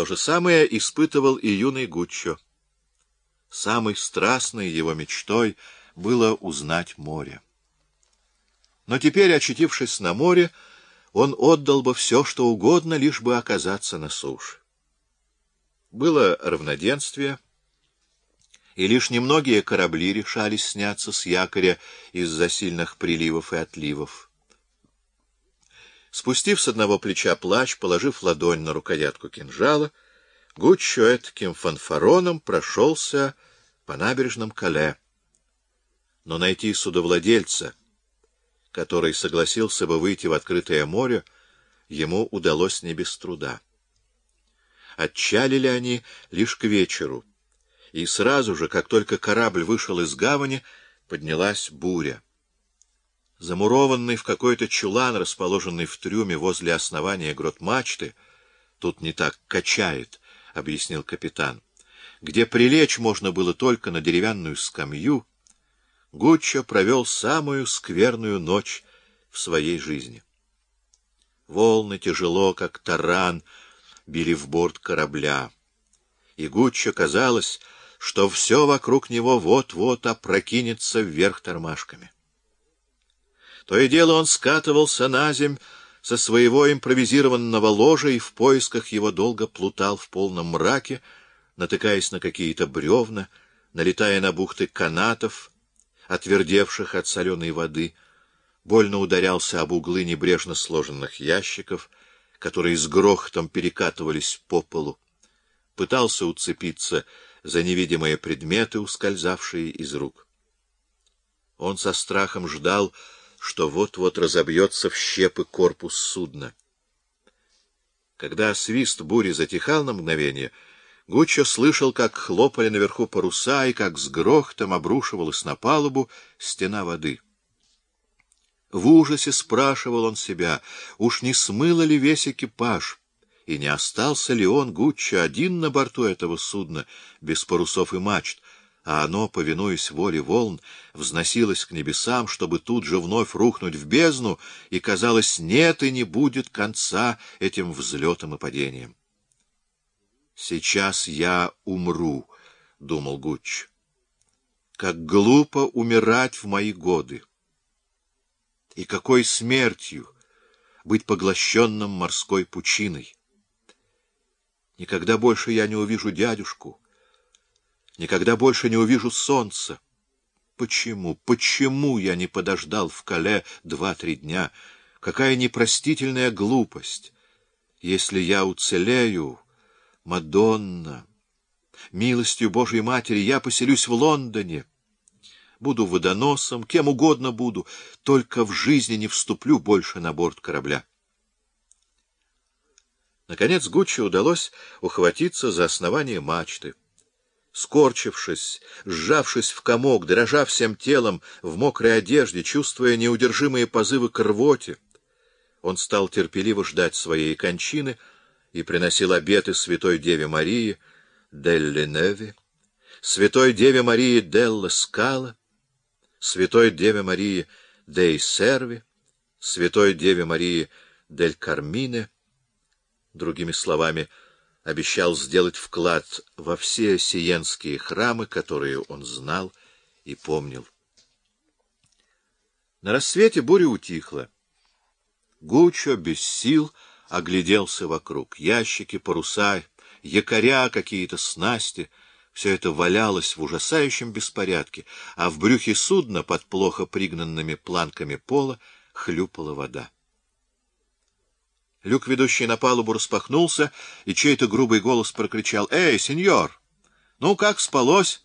То же самое испытывал и юный Гуччо. Самой страстной его мечтой было узнать море. Но теперь, очутившись на море, он отдал бы все, что угодно, лишь бы оказаться на суше. Было равноденствие, и лишь немногие корабли решались сняться с якоря из-за сильных приливов и отливов. Спустив с одного плеча плащ, положив ладонь на рукоятку кинжала, Гуччо этаким фанфароном прошелся по набережным Кале. Но найти судовладельца, который согласился бы выйти в открытое море, ему удалось не без труда. Отчалили они лишь к вечеру, и сразу же, как только корабль вышел из гавани, поднялась буря. Замурованный в какой-то чулан, расположенный в трюме возле основания грот-мачты, тут не так качает, — объяснил капитан, — где прилечь можно было только на деревянную скамью, Гуччо провел самую скверную ночь в своей жизни. Волны тяжело, как таран, били в борт корабля. И Гуччо казалось, что все вокруг него вот-вот опрокинется вверх тормашками. То и дело он скатывался на земь со своего импровизированного ложа и в поисках его долго плутал в полном мраке, натыкаясь на какие-то бревна, налетая на бухты канатов, отвердевших от соленой воды, больно ударялся об углы небрежно сложенных ящиков, которые с грохотом перекатывались по полу, пытался уцепиться за невидимые предметы, ускользавшие из рук. Он со страхом ждал, что вот-вот разобьется в щепы корпус судна. Когда свист бури затихал на мгновение, Гуччо слышал, как хлопали наверху паруса и как с грохотом обрушивалась на палубу стена воды. В ужасе спрашивал он себя, уж не смыло ли весь экипаж, и не остался ли он, Гуччо, один на борту этого судна, без парусов и мачт, а оно, повинуясь воле волн, взносилось к небесам, чтобы тут же вновь рухнуть в бездну, и, казалось, нет и не будет конца этим взлетом и падением. «Сейчас я умру», — думал Гуч. «Как глупо умирать в мои годы! И какой смертью быть поглощенным морской пучиной! Никогда больше я не увижу дядюшку, никогда больше не увижу солнца. Почему, почему я не подождал в Кале два-три дня? Какая непростительная глупость! Если я уцелею... Мадонна, милостью Божьей Матери я поселюсь в Лондоне. Буду водоносом, кем угодно буду, только в жизни не вступлю больше на борт корабля. Наконец Гуччи удалось ухватиться за основание мачты. Скорчившись, сжавшись в комок, дрожа всем телом в мокрой одежде, чувствуя неудержимые позывы к рвоте, он стал терпеливо ждать своей кончины — и приносил обеты святой Деве Марии Делли Неви, святой Деве Марии Делла Скала, святой Деве Марии Дей Серви, святой Деве Марии Дель Кармине, другими словами, обещал сделать вклад во все сиенские храмы, которые он знал и помнил. На рассвете буря утихла. Гучо без сил — огляделся вокруг. Ящики, паруса, якоря, какие-то снасти — все это валялось в ужасающем беспорядке, а в брюхе судна под плохо пригнанными планками пола хлюпала вода. Люк, ведущий на палубу, распахнулся, и чей-то грубый голос прокричал «Эй, сеньор! Ну, как спалось?»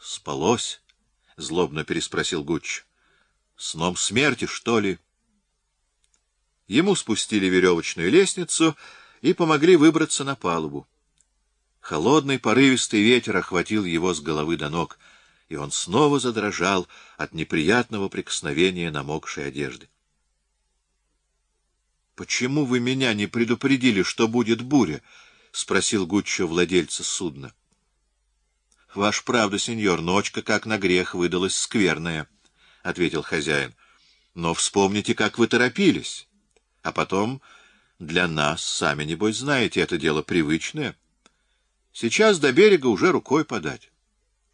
«Спалось?» — злобно переспросил Гуч. «Сном смерти, что ли?» Ему спустили веревочную лестницу и помогли выбраться на палубу. Холодный порывистый ветер охватил его с головы до ног, и он снова задрожал от неприятного прикосновения намокшей одежды. — Почему вы меня не предупредили, что будет буря? — спросил Гуччо владельца судна. — Ваш правда, сеньор, ночка, как на грех, выдалась скверная, — ответил хозяин. — Но вспомните, как вы торопились. А потом Для нас, сами, небось, знаете, это дело привычное. Сейчас до берега уже рукой подать.